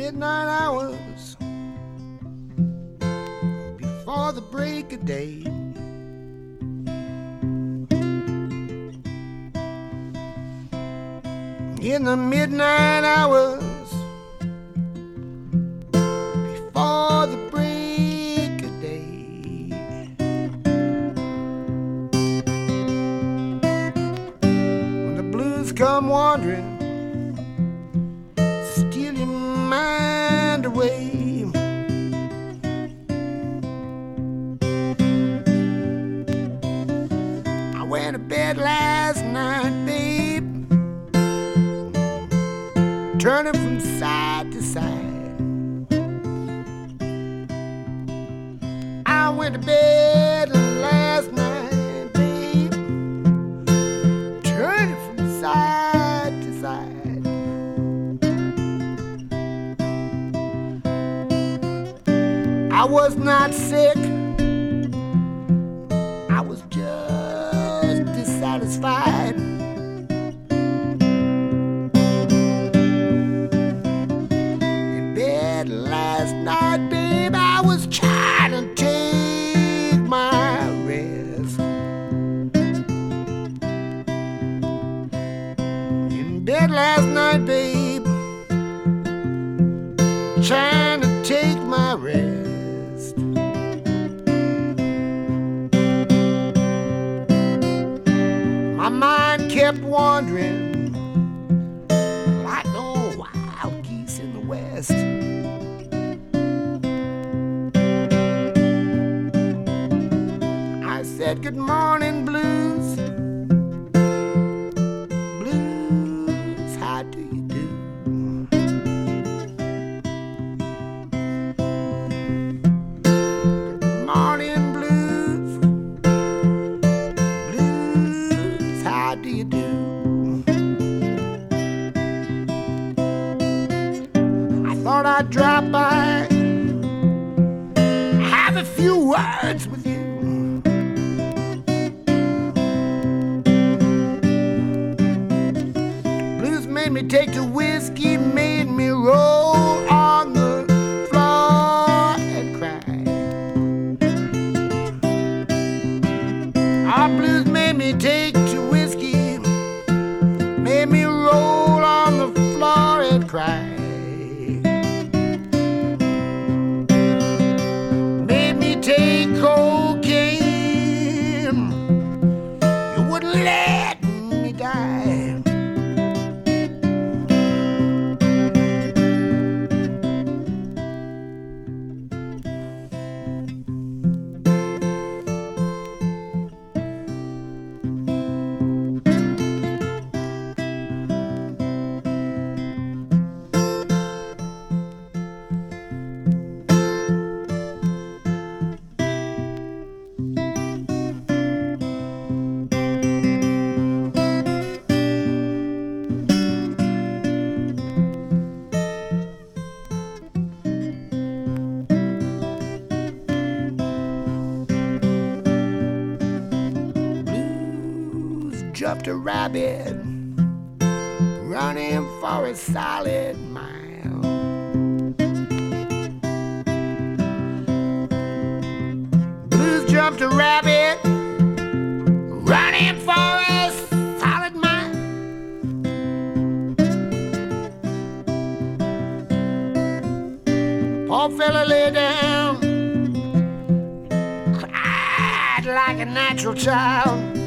midnight hours before the break of day. In the midnight hours before the break of day. When the blues come wandering. I went to bed last night, babe, turning from side to side. I went to bed I was not sick. I was just dissatisfied. In bed last night, babe, I was trying to take my rest. In bed last night, babe, kept wandering like the wild geese in the west. I said, Good morning. Blues, thought I'd drop by, have a few words with you. Blues made me take to whiskey, made me roll on the floor and cry. Our blues made me take to whiskey, made me roll on the floor and cry. You jumped a rabbit, running for a solid mile. Blues jumped a rabbit, running for a solid mile. Poor fella lay down, cried like a natural child.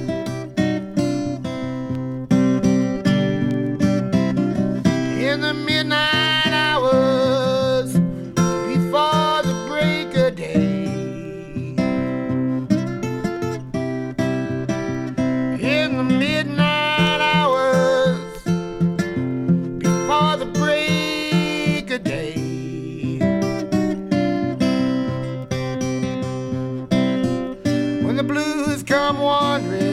the blues come wandering.